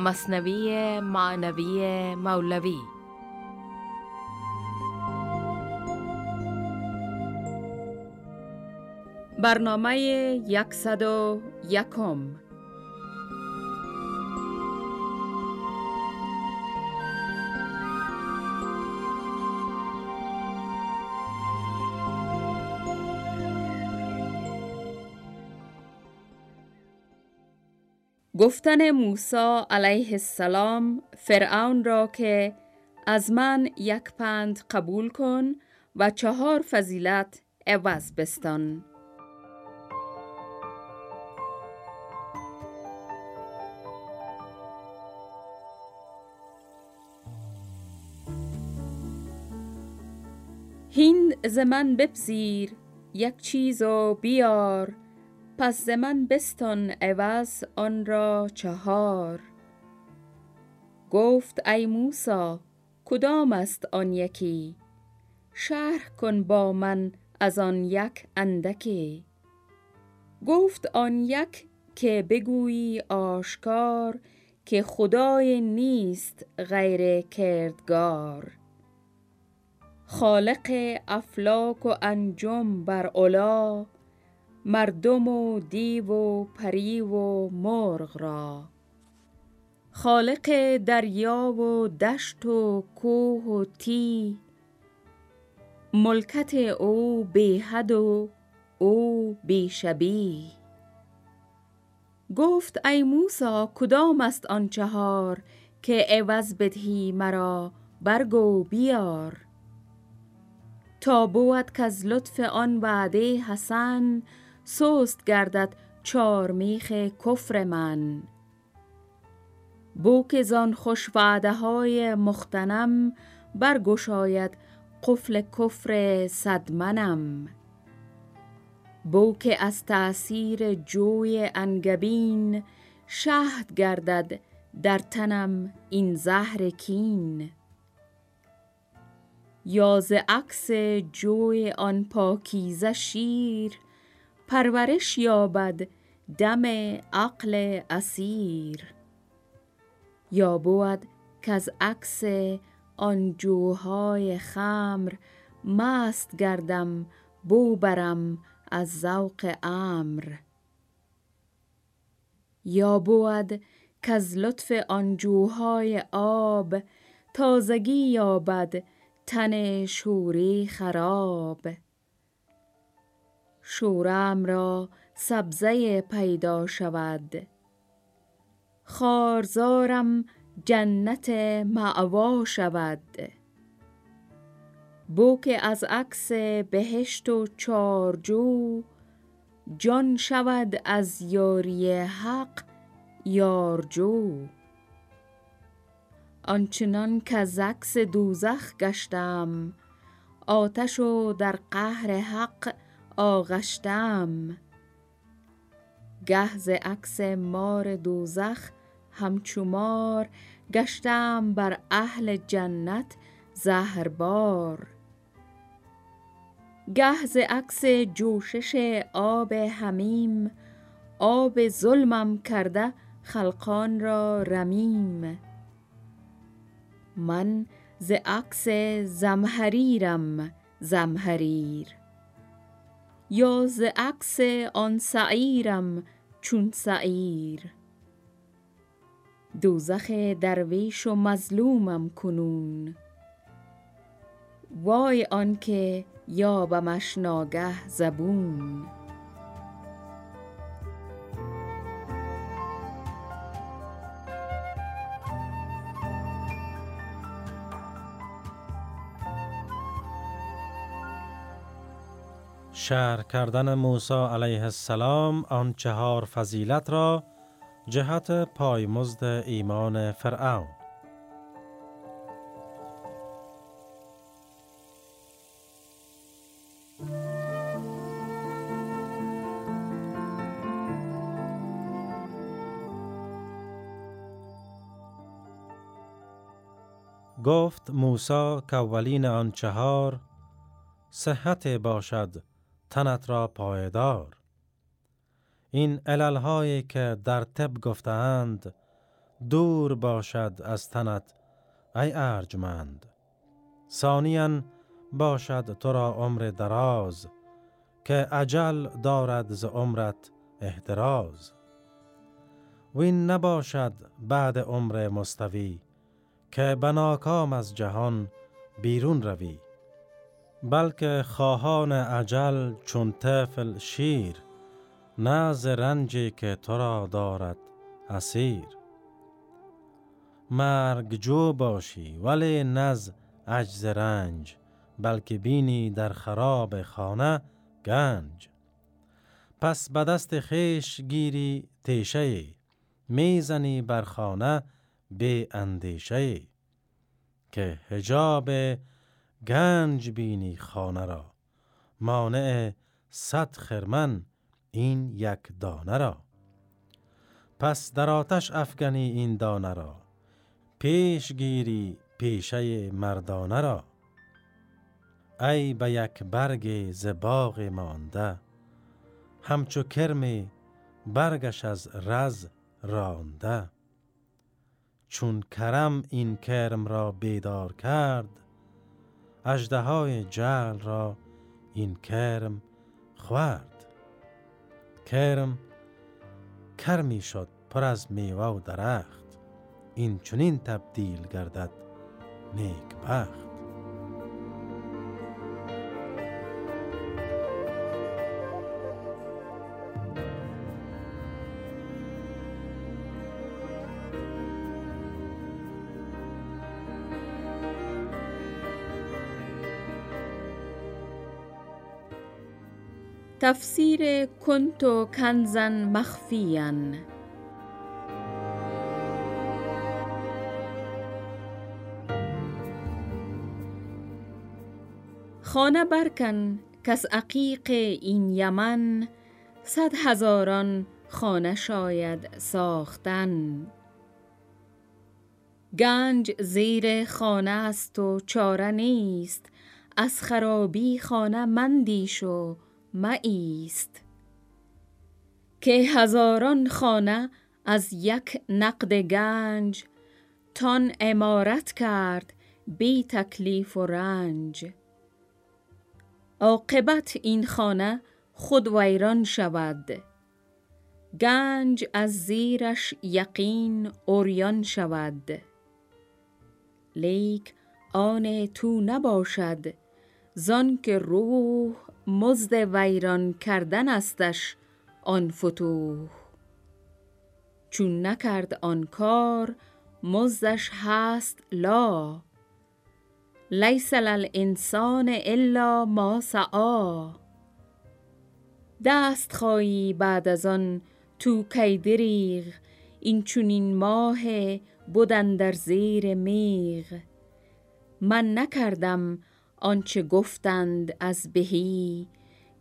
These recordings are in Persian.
مصنوی معنوی مولوی. برنامه یکصد و یکم. گفتن موسی علیه السلام فرعون را که از من یک پند قبول کن و چهار فضیلت عوض بستان. هین زمن بپذیر یک چیز و بیار پس ز من بستان عوض آن را چهار. گفت ای موسا کدام است آن یکی؟ شرح کن با من از آن یک اندکی. گفت آن یک که بگویی آشکار که خدای نیست غیر کردگار. خالق افلاک و انجم بر علا مردم و دیو و پری و مرغ را. خالق دریا و دشت و کوه و تی ملکت او حد و او شبی گفت ای موسا کدام است آن چهار که عوض بدهی مرا برگو بیار؟ تا بود که از لطف آن وعده حسن سست گردد چار میخ کفر من. بوک زان خوش وعده های مختنم برگشاید قفل کفر صدمنم بوک از تأثیر جوی انگبین شهد گردد در تنم این زهر کین. یا ز عکس جوی آن پاکیزه شیر پرورش یابد دم عقل اسیر. یا بود که از عکس آن جوهای خمر مست گردم بو برم از ذوق امر. یا بود که از لطف آن جوهای آب تازگی یابد تن شوری خراب. شورم را سبزه پیدا شود. خارزارم جنت معوا شود. بو که از عکس بهشت و چارجو جان شود از یاری حق یارجو. آنچنان که از عکس دوزخ گشتم آتش و در قهر حق آغشتم. گه ز عکس مار دوزخ همچومار گشتم بر اهل جنت زهربار گه ز عکس جوشش آب همیم آب ظلمم کرده خلقان را رمیم. من ز عکس زمهریرم زمهریر. یا ز عکس آن سعیرم چون سعیر. دوزخ درویش و مظلومم کنون. وای آنکه یابمش ناگه زبون. شهر کردن موسی علیه السلام آن چهار فضیلت را جهت پایمزد ایمان فرعون. گفت موسی که اولین آن چهار صحت باشد تنت را پایدار. این علالهایی که در طب گفتند دور باشد از تنت ای ارجمند. ثانیا باشد تو را عمر دراز که عجل دارد ز عمرت احتراز. وین نباشد بعد عمر مستوی که بناکام از جهان بیرون روی. بلکه خواهان عجل چون طفل شیر نه رنجی که تو را دارد اسیر. مرگ جو باشی ولی نز عجز رنج بلکه بینی در خراب خانه گنج. پس به دست خیش گیری تیشه می‌زنی بر خانه به اندیشه که حجاب گنج بینی خانه را. مانع صد خرمن این یک دانه را. پس در آتش افغنی این دانه را. پیش گیری پیشه مردانه را. ای به یک برگ ز باغ مانده همچو کرمی برگش از رز رانده. چون کرم این کرم را بیدار کرد اجده های جل را این کرم خورد کرم کرمی شد پر از میوه و درخت. این چنین تبدیل گردد نیک بخت. تفسیر کنتو کنزن مخفیان خانه برکن کس عقیق این یمن صد هزاران خانه شاید ساختن. گنج زیر خانه است و چاره نیست از خرابی خانه مندیش و مایست. که هزاران خانه از یک نقد گنج تان امارت کرد بی تکلیف و رنج. عاقبت این خانه خود ویران شود. گنج از زیرش یقین اوریان شود. لیک آن تو نباشد زان که روح مزد ویران کردن استش آن فتوح. چون نکرد آن کار مزدش هست لا. لیس للانسان الا ما سعا دست خواهی بعد از آن تو کی دریغ این چونین ماه بودن در زیر میغ. من نکردم آنچه گفتند از بهی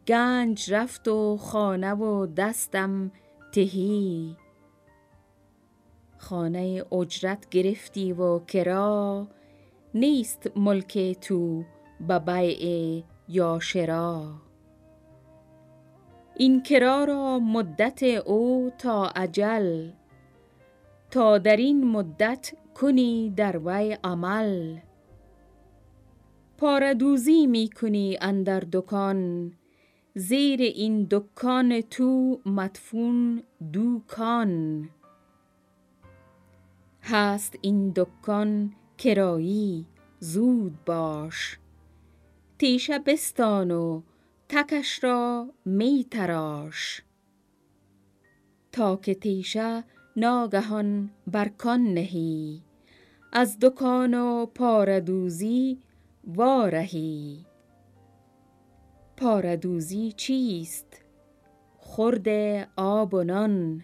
گنج رفت و خانه و دستم تهی. خانه اجرت گرفتی و کرا نیست ملک تو به بیع یا شرا. این کرا را مدت او تا اجل تا در این مدت کنی در وی عمل. پاردوزی می کنی اندر دکان. زیر این دکان تو مدفون دوکان. هست این دکان کرایی زود باش. تیشه بستان و تکش را می تراش. تا که تیشه ناگهان برکان نهی. از دکان و پاردوزی وارهی. پاردوزی چیست؟ خورد آب و نان.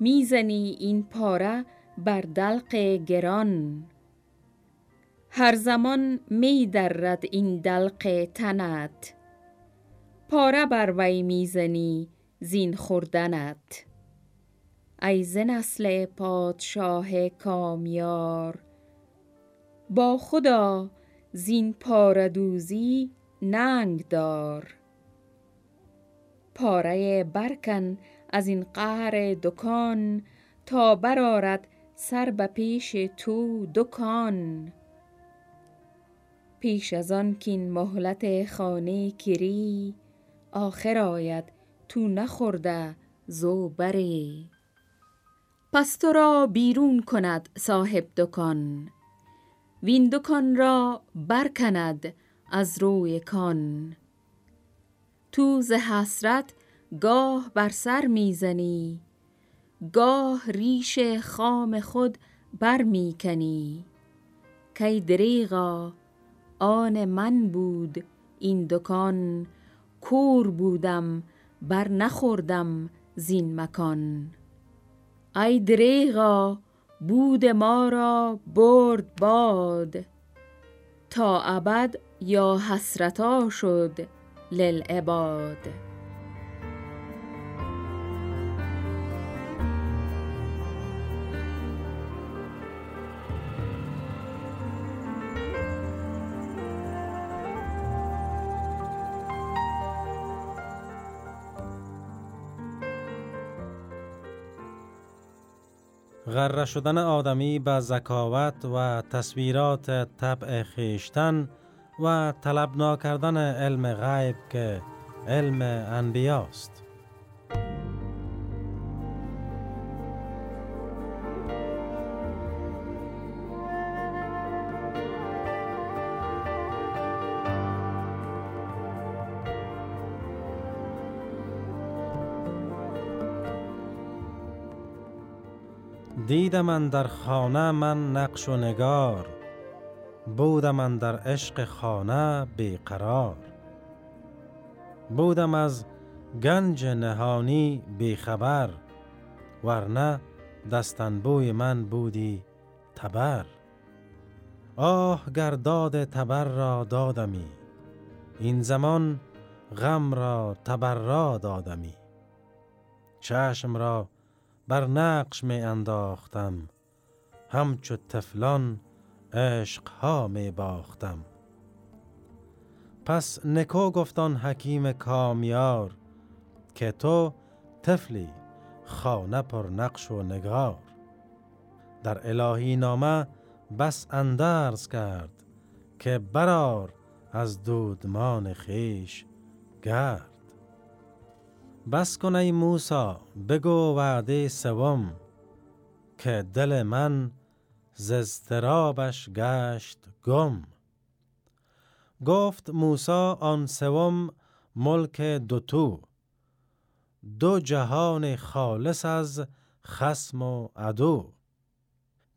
می‌زنی این پاره بر دلق گران. هر زمان می درد این دلق تنت. پاره بر وی می‌زنی زین خوردنت. ای ز نسل پادشاه کامیار با خدا زین پاردوزی ننگ دار. پاره برکن از این قهر دکان تا برارد سر به پیش تو دکان. پیش از آن کین مهلت خانه کری آخر آید تو نخورده زو بری پس تو را بیرون کند صاحب دکان. وین دکان را برکند از روی کان. تو ز حسرت گاه بر سر می‌زنی گاه ریش خام خود بر می‌کنی. کی دریغا آن من بود این دکان کور بودم بر نخوردم زین مکان. ای دریغا بود ما را برد باد. تا ابد یا حسرتا شد للعباد. غره شدن آدمی به ذکاوت و تصویرات طبع خیشتن و طلب ناکردن علم غیب که علم انبیاست. دیدم در خانه من نقش و نگار بودم من در عشق خانه بیقرار بودم از گنج نهانی بیخبر ورنه دستنبوی من بودی تبر. آه گرداد تبر را دادمی این زمان غم را تبر را دادمی. چشم را بر نقش می انداختم همچو تفلان ها می باختم پس نکو گفتان حکیم کامیار که تو تفلی خانه پر نقش و نگار. در الهی نامه بس اندرز کرد که برار از دودمان خیش گرد. بس کن موسا بگو وعده سوم که دل من ز گشت گم. گفت موسا آن سوم ملک دوتو دو جهان خالص از خسم و عدو.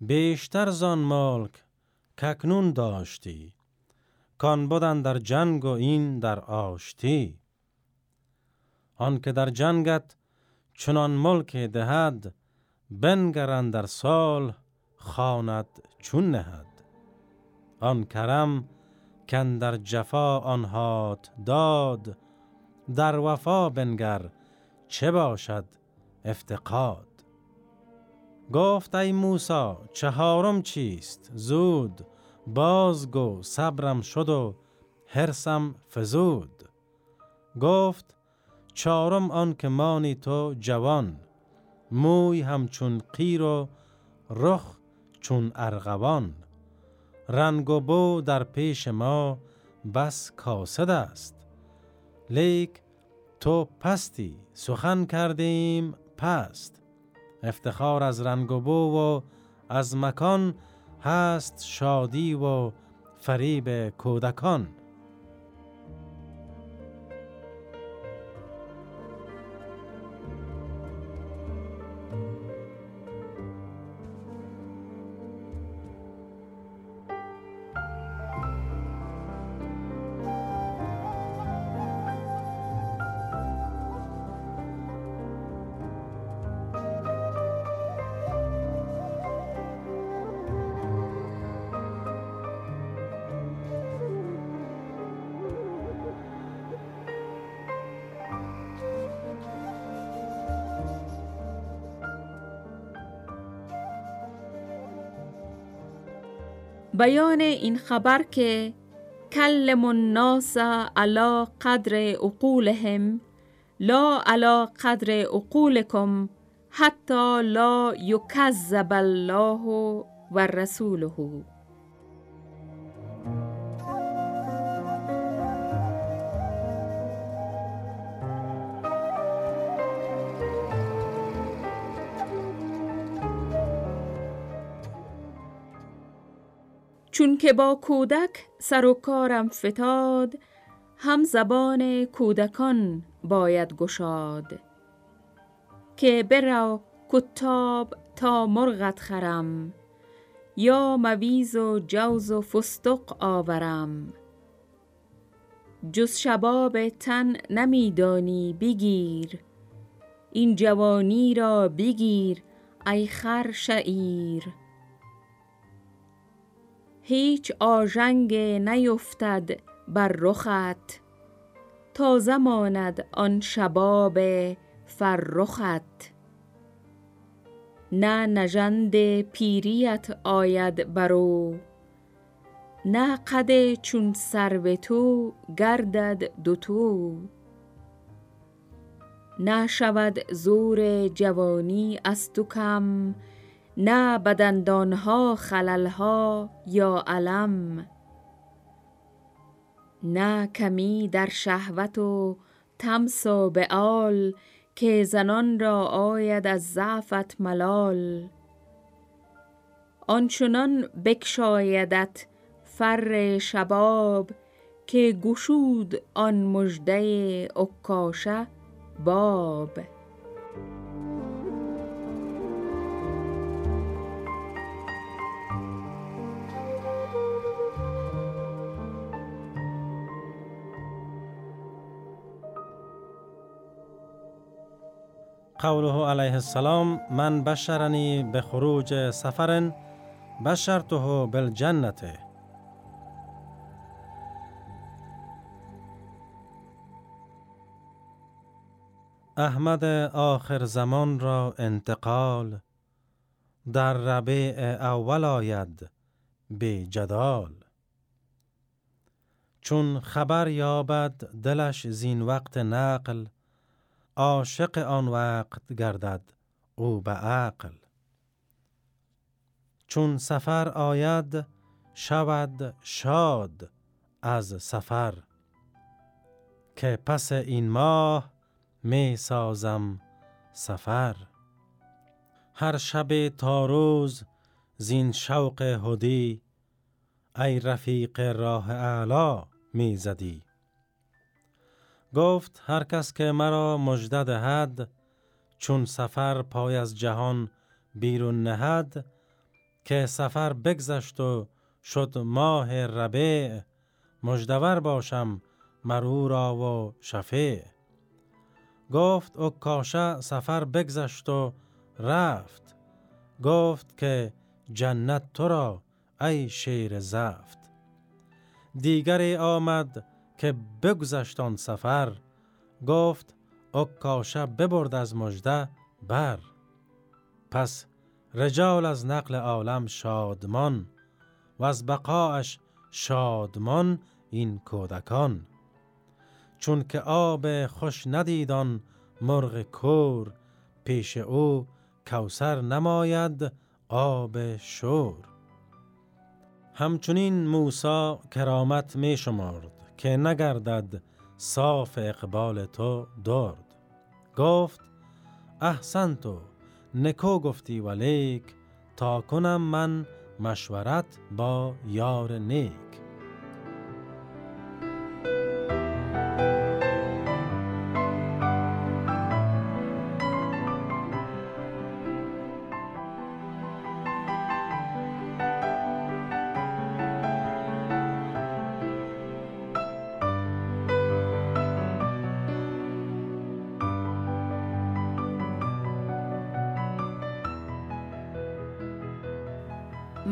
بیشتر زان ملک ککنون داشتی کان بودن در جنگ و این در آشتی. آن که در جنگت چنان ملک دهد بنگرن در سال خاند چون نهد. آن کرم کن در جفا آنهات داد در وفا بنگر چه باشد افتقاد. گفت ای موسا چهارم چیست؟ زود بازگو صبرم شد و هرسم فزود. گفت چهارم آن که مانی تو جوان موی همچون قیر و رخ چون ارغوان. رنگ و بو در پیش ما بس کاسد است. لیک تو پستی سخن کردیم پست. افتخار از رنگ و بو و از مکان هست شادی و فریب کودکان. بیان این خبر که کلم الناس علا قدر عقولهم لا علا قدر عقولکم حتی لا یکذب الله و رسوله. چون که با کودک سر و کارم فتاد هم زبان کودکان باید گشاد. که برا کتاب تا مرغت خرم یا مویز و جوز و فستق آورم. جز شباب تن نمیدانی بگیر این جوانی را بگیر ای خر شعیر. هیچ آژنگ نیفتد بر رخت تازه ماند آن شباب فرخت. نه نژند پیریت آید برو نه قد چون سرو تو گردد دوتو نه شود زور جوانی از تو کم نه بدندانها خللها یا علم نه کمی در شهوت و تمس و بعال که زنان را آید از ضعفت ملال. آنچنان بکشایدت فر شباب که گشود آن مژده عکاشه باب. قوله علیه السلام من بشرنی به خروج سفر بشرته بالجنت. احمد آخر زمان را انتقال در ربیع اول آید به جدال. چون خبر یابد دلش زین وقت نقل عاشق آن وقت گردد او به عقل. چون سفر آید شود شاد از سفر. که پس این ماه می سازم سفر. هر شب تا روز زین شوق هدی ای رفیق راه اعلا می زدی. گفت هر کس که مرا مژده دهد چون سفر پای از جهان بیرون نهد که سفر بگذشت و شد ماه ربیع مجدور باشم مرو را و شفیع. گفت او کاشه سفر بگذشت و رفت. گفت که جنت تو را ای شیر زفت. دیگری آمد که بگذشت آن سفر گفت اکاشه ببرد از مژده بر. پس رجال از نقل عالم شادمان و از بقاش شادمان این کودکان. چون که آب خوش ندیدان مرغ کور پیش او کوسر نماید آب شور. همچنین موسا کرامت می شمارد که نگردد صاف اقبال تو درد. گفت احسن تو نکو گفتی ولیک تا کنم من مشورت با یار نیک.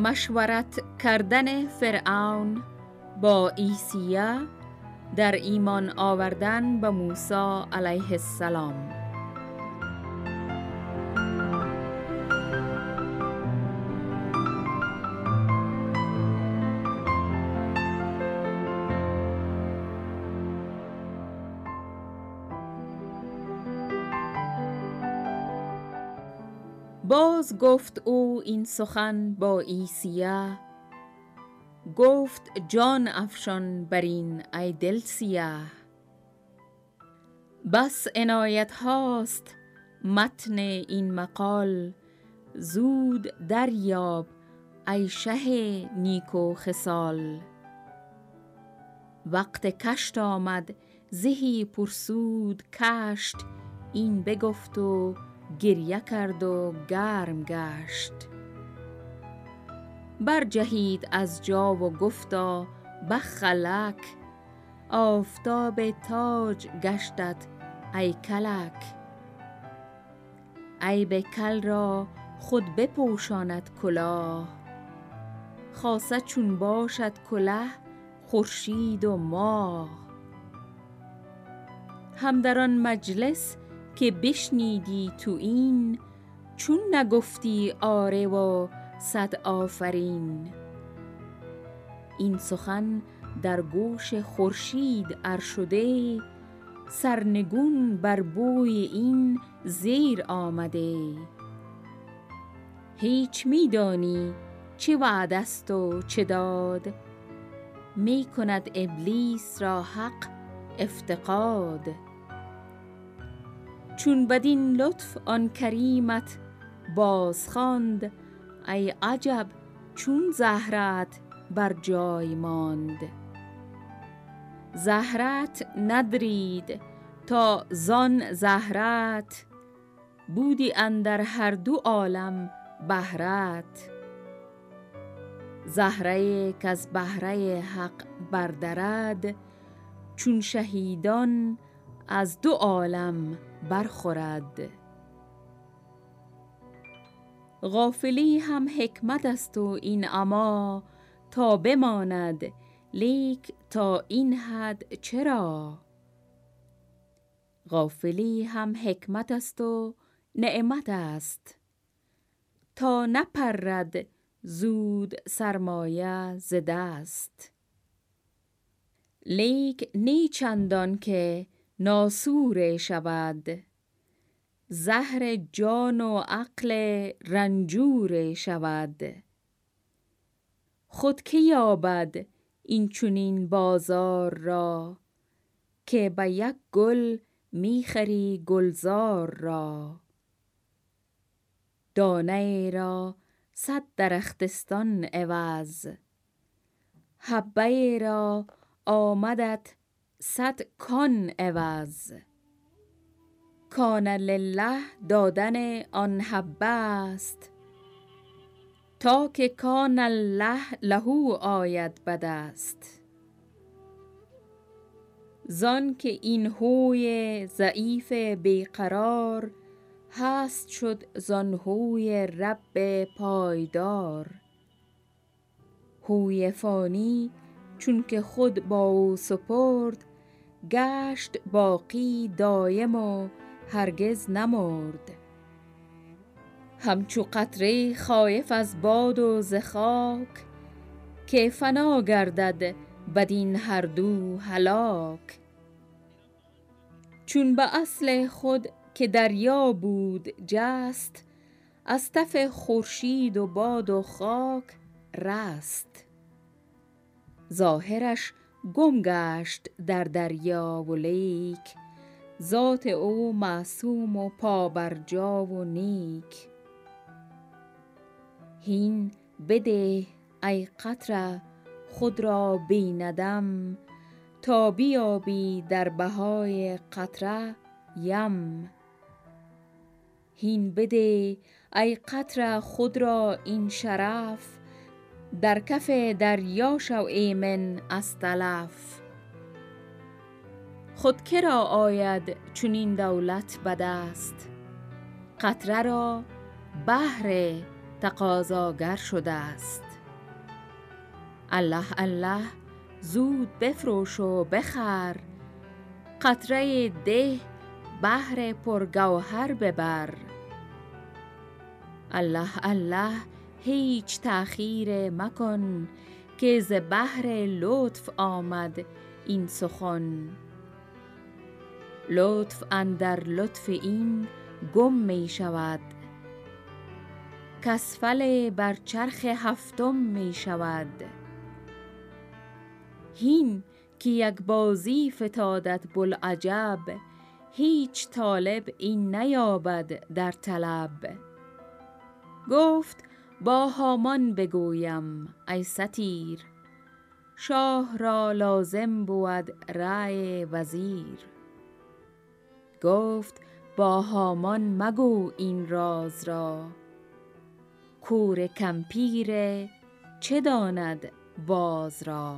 مشورت کردن فرعون با ایسیه در ایمان آوردن به موسی علیه السلام. گفت او این سخن با ایسیه گفت جان افشان بر این ای دل سیه. بس عنایت هاست متن این مقال. زود دریاب ای شه نیک و خصال. وقت کشت آمد زهی پرسود کشت. این بگفت و گریه کرد و گرم گشت. برجهید از جا و گفتا بخلک آفتاب تاج گشتت ای کلک. عیب کل را خود بپوشاند کلاه خاصه چون باشد کله خورشید و ماه. هم در آن مجلس که بشنیدی تو این چون نگفتی آره و صد آفرین. این سخن در گوش خورشید ار شده سرنگون بر بوی این زیر آمده. هیچ می دانی چه وعده است و چه داد می کند ابلیس را حق افتقاد. چون بدین لطف آن کریمت باز خواند ای عجب چون زهرت بر جای ماند. زهرت ندرید تا زان زهرت بودی اندر هر دو عالم بهرت. زهره کز بهره حق بردرد چون شهیدان از دو عالم برخورد. غافلی هم حکمت است و این اما تا بماند لیک تا این حد چرا؟ غافلی هم حکمت است و نعمت است. تا نپرد زود سرمایه ز دست. لیک نی چندان که ناسور شود. زهر جان و عقل رنجور شود. خود که یابد این چونین بازار را؟ که به یک گل می خری گلزار را. دانه را صد درختستان عوض. حبه را آمدت صد کان عوض. کان لله دادن آن حبه است. تا که کان الله له آید به دست زان که این هوی ضعیف بیقرار هست شد زان هوی رب پایدار. هوی فانی چون که خود با او سپرد گشت باقی دایم و هرگز نمرد. همچو قطره خایف از باد و ز که فنا گردد بدین هر دو هلاک. چون به اصل خود که دریا بود جست از تف خورشید و باد و خاک رست. ظاهرش گم گشت در دریا و لیک. ذات او معصوم و پابرجا و نیک. هین بده ای قطره خود را بی ندم تا بیابی در بهای قطره یم. هین بده ای قطره خود را این شرف در کف دریا شو ایمن از تلف. خود که را آید چنین دولت به دست قطره را بهر تقاضاگر شده است الله الله زود بفروش و بخر. قطره ده بهر پرگوهر ببر. الله الله هیچ تأخیر مکن که ز بحر لطف آمد این سخن. لطف اندر لطف این گم می شود. کسفل بر چرخ هفتم می شود. هین که یک بازی فتادت بلعجب هیچ طالب این نیابد در طلب. گفت با هامان بگویم ای ستیر شاه را لازم بود رأی وزیر. گفت با هامان مگو این راز را. کور کمپیر چه داند باز را؟